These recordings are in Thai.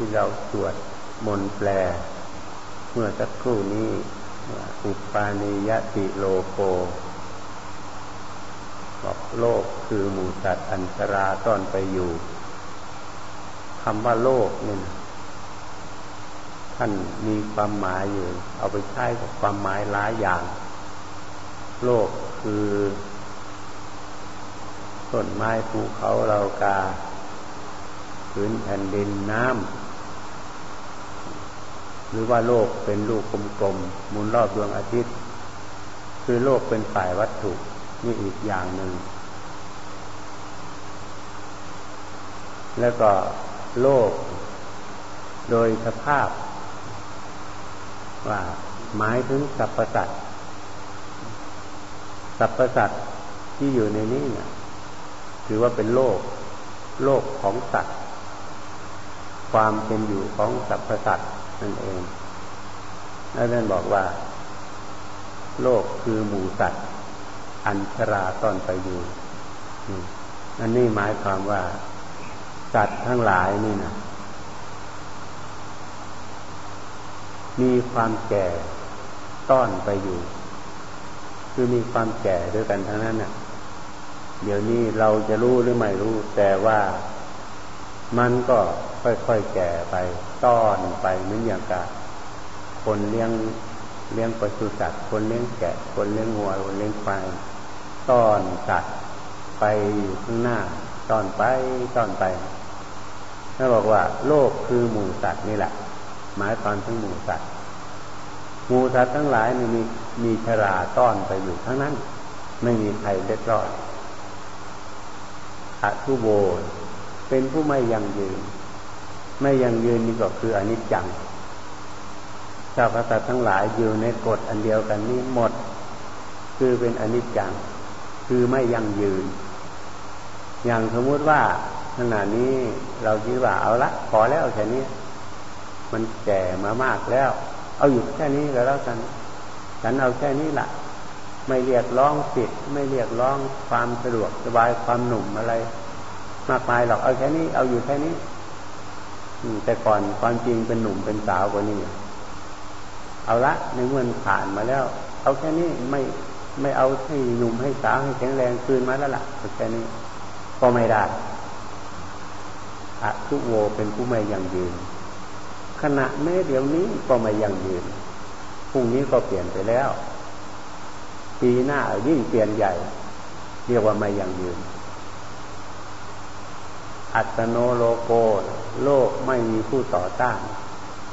ที่เราสวดมนต์แปล เมื่อสักครู่นี้อุปาณิยติโลโกบอกโลกคือหมูสัตว์อันตราต้อนไปอยู่คำว่าโลกเนี่ยท่านมีความหมายอยู่ เอาไปใช้กับความหมายหลายอย่าง โลกคือต้นไม้ภูเขาเรากาพื้นแผ่นดินน้ำ หรือว่าโลกเป็นลูกกลมๆหมุนรอบดวงอาทิตย์ คือโลกเป็นฝ่ายวัตถุนี่อีกอย่างหนึ่ง แล้วก็โลก โดยสภาพ ว่าหมายถึงสรรพสัตว์สรรพสัตว์ที่อยู่ในนี้เนี่ยถือว่าเป็นโลก โลกของสัตว์ ความเป็นอยู่ของสรรพสัตว์ นั่นเองแล้วท่านบอกว่า โลกคือหมูสัตว์ อันชราต้อนไปอยู่อันนี้หมายความว่า สัตว์ทั้งหลายนี่นะมีความแก่ต้อนไปอยู่ คือมีความแก่ด้วยกันทั้งนั้นน่ะ เดี๋ยวนี้เราจะรู้หรือไม่รู้ แต่ว่ามันก็ ค่อยๆแก่ไปต้อนไปเหมือนอย่างกับคนเลี้ยงเลี้ยงปศุสัตว์คนเลี้ยงแกะ คนเลี้ยงงัวคนเลี้ยงควายต้อนสัตว์ไปอยู่ข้างหน้าต้อนไปต้อนไปถ้าบอกว่า โลกคือหมู่สัตว์นี่แหละ หมายความถึงหมู่สัตว์หมู่สัตว์ทั้งหลายนี่มีมีชราต้อนไปอยู่ทั้งนั้น ไม่มีใครเล็ดรอดอทุโบเป็นผู้ไม่ยังยืน ไม่ยังยืนนี่ก็คืออนิจจังสรรพสัตว์ทั้งหลายอยู่ในกฎอันเดียวกันนี้หมด คือเป็นอนิจจัง คือไม่ยังยืน อย่างสมมุติว่าขณะนี้เราคิดว่าเอาละพอแล้วแค่นี้ มันแก่มามากแล้ว เอาอยู่แค่นี้ก็แล้วกัน ฉันเอาแค่นี้ละไม่เรียกร้องสิทธิ์ไม่เรียกร้องความสะดวกสบายความหนุ่มอะไร มากมายหรอกเอาแค่นี้ เอาอยู่แค่นี้ แต่ก่อนความจริงเป็นหนุ่มเป็นสาวกว่านี้เอาละในเมื่อผ่านมาแล้ว เอาแค่นี้ไม่ไม่เอาให้หนุ่มให้สาวให้แข็งแรงคืนมาแล้วล่ะแค่นี้ก็ไม่ได้อะทุโวเป็นผู้ไม่ยังยืน ขณะแม้เดี๋ยวนี้ก็ไม่ยังยืนพรุ่งนี้ก็เปลี่ยนไปแล้ว ปีหน้ายิ่งเปลี่ยนใหญ่ เรียกว่าไม่ยังยืน อัตโนโลโก โลกไม่มีผู้ต่อต้าน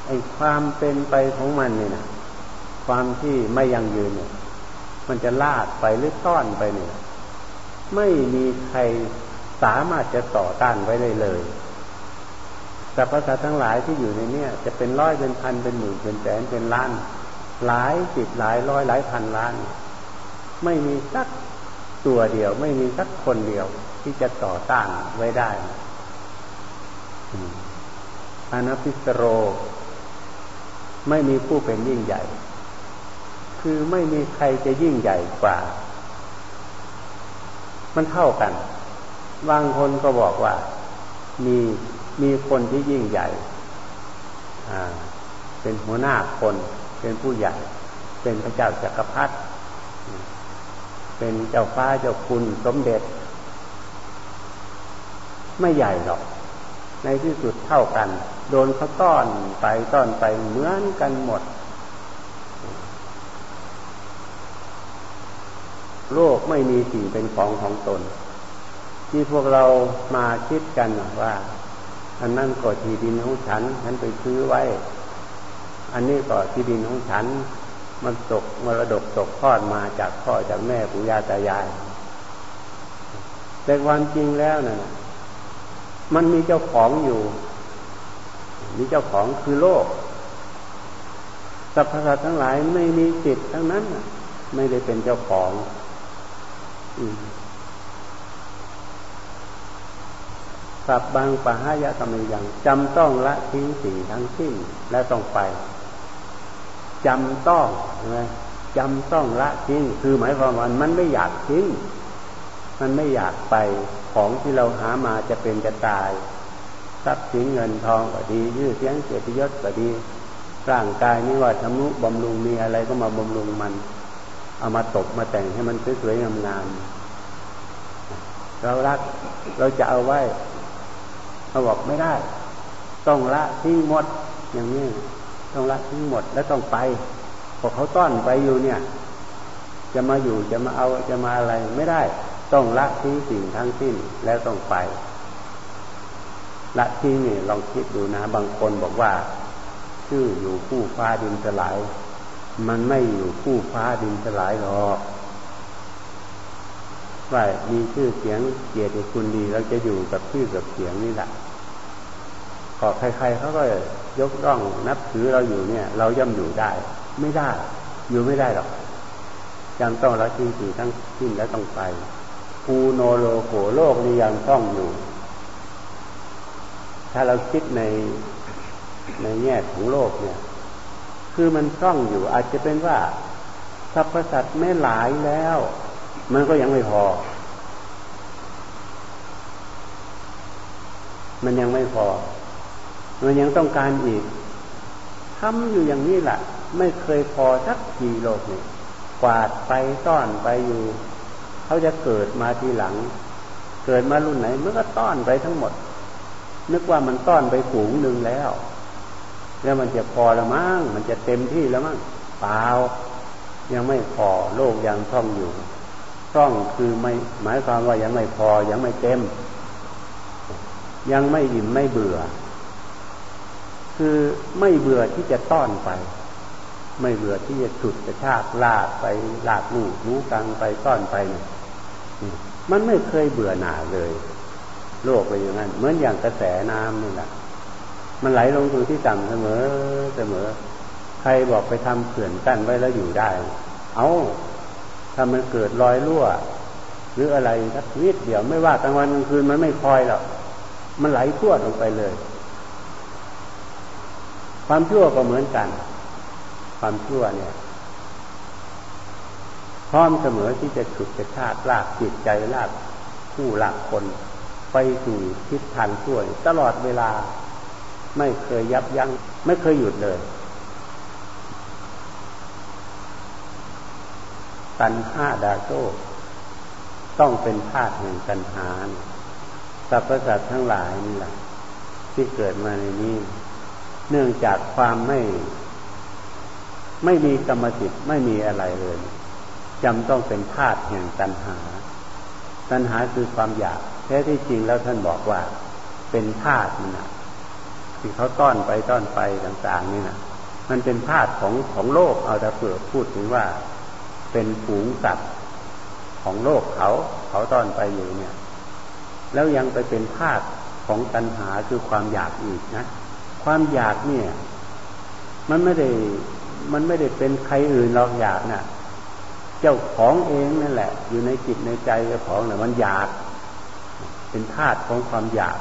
ไอ้ความเป็นไปของมันเนี่ยนะความที่ไม่ยังยืนเนี่ย มันจะลาดไปหรือต้อนไปเนี่ย ไม่มีใครสามารถจะต่อต้านไว้ได้เลยสรรพสัตว์ทั้งหลายที่อยู่ในเนี้ยจะเป็นร้อยเป็นพันเป็นหมื่นเป็นแสนเป็นล้าน หลายสิบหลายร้อยหลายพันล้าน ไม่มีสักตัวเดียว ไม่มีสักคนเดียวที่จะต่อต้านไว้ได้ อนัพิสโร ไม่มีผู้เป็นยิ่งใหญ่ คือไม่มีใครจะยิ่งใหญ่กว่า มันเท่ากัน บางคนก็บอกว่า มีมีคนที่ยิ่งใหญ่เป็นหัวหน้าคน เป็นผู้ใหญ่ เป็นพระเจ้าจากักรพรรดิเป็นเจ้าฟ้าเจ้าคุณสมเด็จ ไม่ใหญ่หรอก ในที่สุดเท่ากัน โดนเขาต้อนไปต้อนไปเหมือนกันหมด โลกไม่มีสิ่งเป็นของของตน ที่พวกเรามาคิดกันว่า อันนั้นก็ที่ดินของฉัน ฉันไปซื้อไว้ อันนี้ก็ที่ดินของฉัน มันตกมรดกตกทอดมาจากพ่อจากแม่ปู่ย่าตายาย แต่ความจริงแล้วนะ่ะ มันมีเจ้าของอยู่ มีเจ้าของคือโลกสรรพสัตว์ทั้งหลายไม่มีจิตทั้งนั้นไม่ได้เป็นเจ้าของสับบางปะหายะกรรมยังจำต้องละทิ้งสิ่งทั้งสิ้นและต้องไปจำต้องนะจำต้องละทิ้งคือหมายความว่ามันไม่อยากทิ้ง มันไม่อยากไป ของที่เราหามาจะเป็นจะตายทรัพย์สินเงินทองก็ดียืดเสียงเกียรติยศก็ดี ร่างกายนี่ว่าทำนุบำรุงมีอะไรก็มาบำรุงมัน เอามาตกมาแต่งให้มันสวยๆงามๆเรารักเราจะเอาไว้เขาบอกไม่ได้ ต้องละทิ้งหมดอย่างนี้ต้องละทิ้งหมดแล้วต้องไปพอเขาต้อนไปอยู่เนี่ย จะมาอยู่จะมาเอาจะมาอะไรไม่ได้ ต้องละทิ้งสิ่งทั้งสิ้นแล้วต้องไป ละทิ้งนี่ลองคิดดูนะ บางคนบอกว่า ชื่ออยู่คู่ฟ้าดินสลาย มันไม่อยู่คู่ฟ้าดินสลายหรอกว่ามีชื่อเสียงเกียรติคุณดีเราจะอยู่กับชื่อกับเสียงนี่แหละก็ใครๆเขาก็ยกร่องนับถือเราอยู่เนี่ย เราย่อมอยู่ได้ ไม่ได้ อยู่ไม่ได้หรอกยังต้องละทิ้งสิ่งทั้งสิ้นแล้วต้องไป ภูโนโลโกโลกนี้ยังต้องอยู่ ถ้าเราคิดในในแง่ของโลกเนี่ย คือมันต้องอยู่ อาจจะเป็นว่าสรรพสัตว์ไม่หลายแล้ว มันก็ยังไม่พอ มันยังไม่พอ มันยังต้องการอีกทำอยู่อย่างนี้แหละไม่เคยพอสักทีโลกนี่กวาดไปต้อนไปอยู่ เขาจะเกิดมาทีหลัง เกิดมารุ่นไหนมันก็ต้อนไปทั้งหมด นึกว่ามันต้อนไปฝูงหนึ่งแล้ว แล้วมันจะพอละมั้งมันจะเต็มที่แล้วมั้งเปล่ายังไม่พอโลกยังท่องอยู่ท่องคือไม่หมายความว่ายังไม่พอยังไม่เต็ม ยังไม่อิ่มไม่เบื่อ คือไม่เบื่อที่จะต้อนไป ไม่เบื่อที่จะฉุดกระชากลากไปลากลูกรู้กังไปต้อนไปเนี่ย มันไม่เคยเบื่อหน่าเลย โลกไปอย่างนั้น เหมือนอย่างกระแสน้ำนี่แหละมันไหลลงสู่ที่ต่ำเสมอเสมอ ใครบอกไปทำเขื่อนกั้นไว้แล้วอยู่ได้ เอาถ้ามันเกิดรอยรั่ว หรืออะไรสักนิดเดียวไม่ว่ากลางวันกลางคืนมันไม่คอยหรอกมันไหลทั่วลงไปเลย ความชั่วก็เหมือนกัน ความชั่วเนี่ย ร้อมเสมอที่จะฉุดจะชาติลากจิตใจลากผู้ลากคน ไปสู่ทิศทางชั่วตลอดเวลาไม่เคยยับยัง้งไม่เคยหยุดเลย ตันห้าดาโซต้องเป็นธาตุแห่งตันหานสรรพสัตว์ทั้งหลายนี่แหละที่เกิดมาในนี้ เนื่องจากความไม่ ไม่มีกรรมสิทธิ์ไม่มีอะไรเลย จำต้องเป็นธาตุแห่งตัณหา ตัณหาคือความอยากแท้ที่จริงแล้วท่านบอกว่า เป็นธาตุมันนะที่เขาต้อนไปต้อนไปต่าง ๆ นี่นะมันเป็นธาตุของของโลกเอาแต่เผื่อพูดถึงว่า เป็นฝูงสัตว์ของโลกเขาเขาต้อนไปอยู่เนี่ย แล้วยังไปเป็นธาตุของตัณหาคือความอยากอีกนะความอยากเนี่ย มันไม่ได้มันไม่ได้เป็นใครอื่นเราอยากนะ่ะ เจ้าของเองนั่นแหละ อยู่ในจิตในใจเจ้าของเนี่ยมันอยาก เป็นธาตุของความอยาก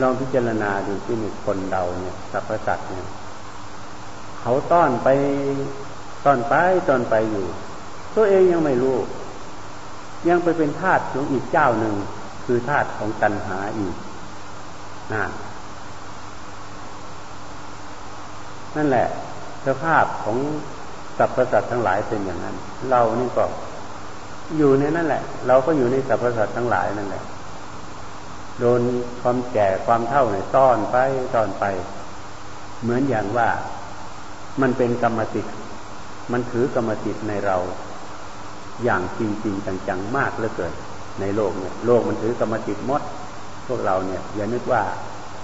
ลองพิจารณาดูที่มีคนเราเนี่ยสรรพสัตว์เนี่ยเขาต้อนไปต้อนไปต้อนไปอยู่ ตัวเองยังไม่รู้ ยังไปเป็นธาตุของอีกเจ้าหนึ่ง คือธาตุของตัณหาอีกนะนั่นแหละสภาพของ สรรพสัตว์ทั้งหลายเป็นอย่างนั้น เรานี่ก็อยู่ในนั่นแหละ เราก็อยู่ในสรรพสัตว์ทั้งหลายนั่นแหละ โดนความแก่ความเท่าเนี่ยต้อนไปต้อนไป เหมือนอย่างว่ามันเป็นกรรมติดมันถือกรรมติดในเรา อย่างจริงจริงจังๆมากเหลือเกินในโลกเนี่ยโลกมันถือกรรมติดมด พวกเราเนี่ย อย่านึกว่า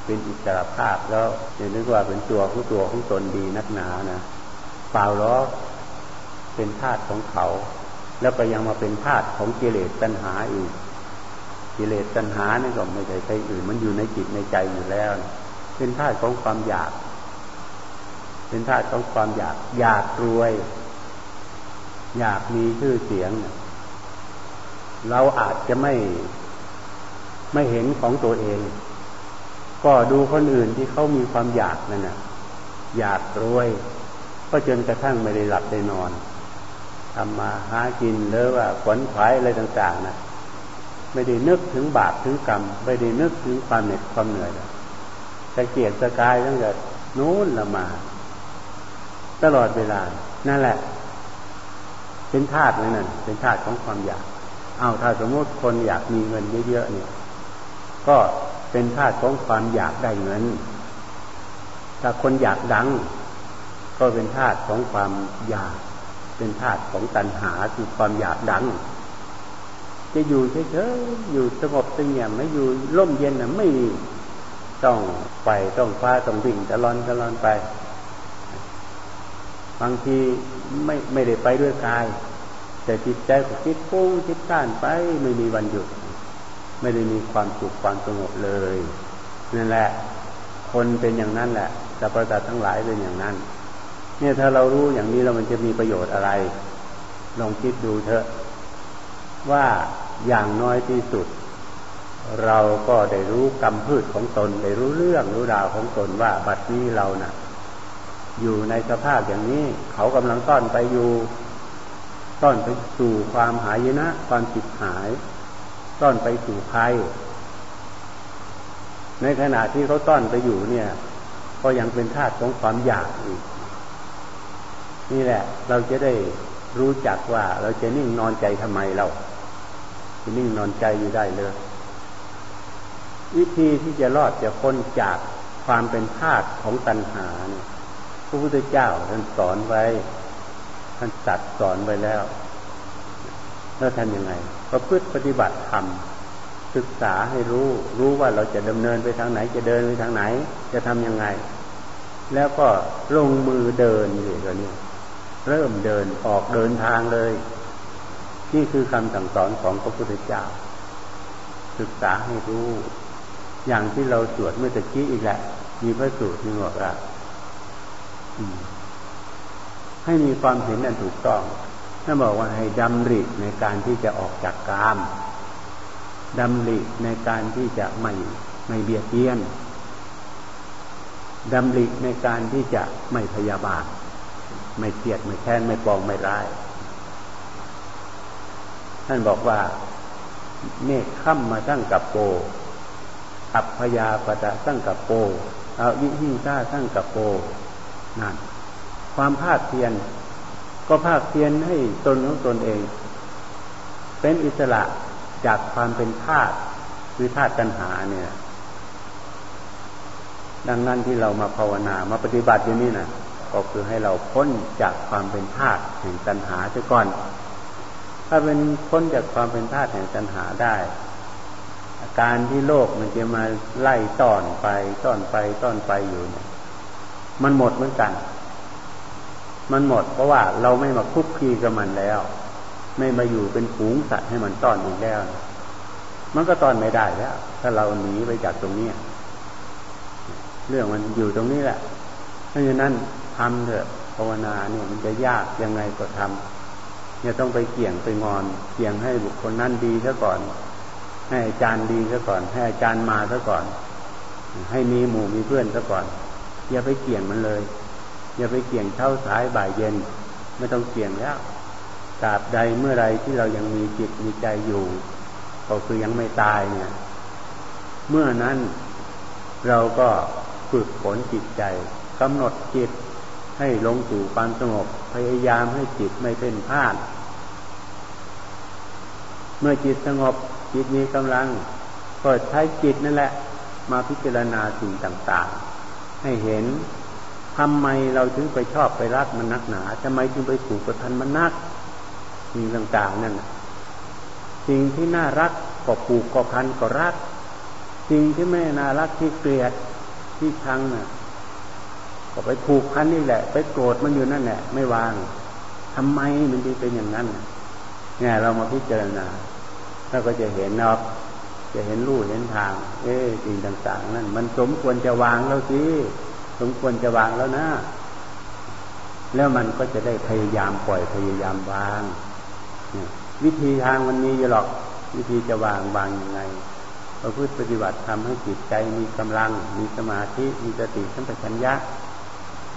เป็นอิสระภาพแล้วอย่านึกว่าเป็นตัวของตัวของตนดีนักหนานะ เปล่าล้อเป็นธาตุของเขา แล้วก็ยังมาเป็นธาตุของกิเลสตัณหาอีก กิเลสตัณหานี่ก็ไม่ใช่ใครอื่น มันอยู่ในจิตในใจอยู่แล้ว เป็นธาตุของความอยาก เป็นธาตุของความอยาก อยากรวย อยากมีชื่อเสียง เราอาจจะไม่ไม่เห็นของตัวเอง ก็ดูคนอื่นที่เขามีความอยากนั่นนะอยากรวย ก็จนกระทั่งไม่ได้หลับได้นอนทำมาหากินหรือว่าขวนขวายอะไรต่าง ๆนะไม่ได้นึกถึงบาปถึงกรรม ไม่ได้นึกถึงความเหน็ดความเหนื่อยตะเกียกตะกายตั้งแต่นู้นละมา ตลอดเวลา นั่นแหละ เป็นธาตุนั่นเป็นธาตุของความอยาก เอาถ้าสมมติคนอยากมีเงินเยอะๆเนี่ย ก็เป็นธาตุของความอยากได้เงิน ถ้าคนอยากดัง ก็เป็นธาตุของความอยาก เป็นธาตุของตัณหาคือความอยากดัง จะอยู่เฉยๆอยู่สงบสงเงียมไม่อยู่ร่มเย็นนะไม่ต้องไปต้องฟ้าต้องวิ่งตะลอนตะลอนไปบางทีไม่ไม่ได้ไปด้วยกาย แต่จิตใจก็คิดฟุ้งคิดต้านไปไม่มีวันหยุด ไม่ได้มีความสุขความสงบเลยนั่นแหละ คนเป็นอย่างนั้นแหละสัพพะทั้งหลายเป็นอย่างนั้น เนี่ยถ้าเรารู้อย่างนี้เรามันจะมีประโยชน์อะไร ลองคิดดูเถอะ ว่าอย่างน้อยที่สุด เราก็ได้รู้กรรมพืชของตน ได้รู้เรื่องรู้ราวของตนว่าบัดนี้เรานะ่ะ อยู่ในสภาพอย่างนี้ เขากำลังต้อนไปอยู่ต้อนไปสู่ความหายนะ ความจิตหาย ต้อนไปสู่ภัยในขณะที่เขาต้อนไปอยู่เนี่ย ก็ยังเป็นธาตุของความอยากอีก นี่แหละ เราจะได้รู้จักว่าเราจะนิ่งนอนใจทำไมเราจะนิ่งนอนใจอยู่ได้เลย วิธีที่จะรอดจะพ้นจากความเป็นธาตุของตัณหาเนี่ยพระพุทธเจ้าท่านสอนไว้ท่านตัดสอนไว้แล้ว แล้วทำยังไงประพฤติปฏิบัติธรรมศึกษาให้รู้รู้ว่าเราจะดำเนินไปทางไหน จะเดินไปทางไหน จะทำยังไง แล้วก็ลงมือเดินอยู่ตัวนี้ เริ่มเดินออกเดินทางเลย นี่คือคำสั่งสอนของพระพุทธเจ้า ศึกษาให้รู้ อย่างที่เราสวดเมื่อตะกี้อีกแหละ มีพระสูตรที่บอกว่าให้มีความเห็นอันถูกต้องถ้าบอกว่าให้ดำริในการที่จะออกจากกามดำริในการที่จะไม่ไม่เบียดเบียนดำริในการที่จะไม่พยาบาท ไม่เกลียดไม่แค้นไม่ปองไม่ร้าย ท่านบอกว่าเมฆค่ำมาตั้งกับโป อัพยาปะตะตั้งกับโปเอาวิหิงซาตั้งกับโปนั่นความภาคเพียนก็ภาคเพียนให้ตนของตนเอง เป็นอิสระจากความเป็นธาตุคือธาตุตัณหาเนี่ย ดังนั้นที่เรามาภาวนามาปฏิบัติอย่างนี้นะ ก็คือให้เราพ้นจากความเป็นธาตุแห่งตัณหาเสียก่อน ถ้าเป็นพ้นจากความเป็นธาตุแห่งตัณหาได้ อาการที่โลกมันจะมาไล่ต้อนไปต้อนไปต้อนไปอยู่เนี่ยมันหมดเหมือนกัน มันหมด เพราะว่าเราไม่มาคุกคีกับมันแล้ว ไม่มาอยู่เป็นฝูงสัตว์ให้มันต้อนอีกแล้ว มันก็ต้อนไม่ได้แล้ว ถ้าเราหนีไปจากตรงนี้ เรื่องมันอยู่ตรงนี้แหละ เพราะฉะนั้น ทำเถอะภาวนาเนี่ยมันจะยากยังไงก็ทำเนี่ยต้องไปเกี่ยงไปงอนเกี่ยงให้บุคคลนั้นดีซะก่อน ให้อาจารย์ดีซะก่อน ให้อาจารย์มาซะก่อน ให้มีหมู่มีเพื่อนซะก่อน อย่าไปเกี่ยงมันเลย อย่าไปเกี่ยงเช้าสายบ่ายเย็น ไม่ต้องเกี่ยงแล้วตราบใดเมื่อไรที่เรายังมีจิตมีใจอยู่ ก็คือยังไม่ตายเนี่ย เมื่อนั้นเราก็ฝึกฝนจิตใจกำหนดจิต ให้ลงสู่ความสงบ พยายามให้จิตไม่เป็นพลาดเมื่อจิตสงบจิตมีกำลังก็ใช้จิตนั่นแหละ มาพิจารณาสิ่งต่างๆ ให้เห็นทำไมเราถึงไปชอบไปรักมันนักหนาทำไมจึงไปถูกกระทันมันนักสิ่งต่างๆนั่นสิ่งที่น่ารักก็ผูกก็พันก็รัก สิ่งที่ไม่น่ารักที่เกลียดที่ชังน่ะ ก็ไปผูกพันนี่แหละ ไปโกรธมันอยู่นั่นแหละไม่วางทำไมมันดีเป็นอย่างนั้นเนี่ยเรามาพิจารณาเราก็จะเห็นเนาะจะเห็นรูเห็นทาง เอ๊สิ่งต่างๆนั่นมันสมควรจะวางแล้วสิสมควรจะวางแล้วนะ แล้วมันก็จะได้พยายามปล่อยพยายามวางวิธีทางมันมีอยู่หรอก วิธีจะวางวางยังไงเราพูดปฏิบัติทำให้จิตใจมีกำลัง มีสมาธิมีสติสัมปชัญญะ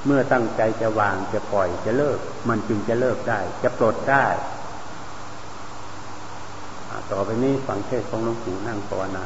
เมื่อตั้งใจจะวางจะปล่อยจะเลิก มันจึงจะเลิกได้ จะปลดได้ต่อไปนี้ฝังเทศของหลวงปู่นั่งภาวนา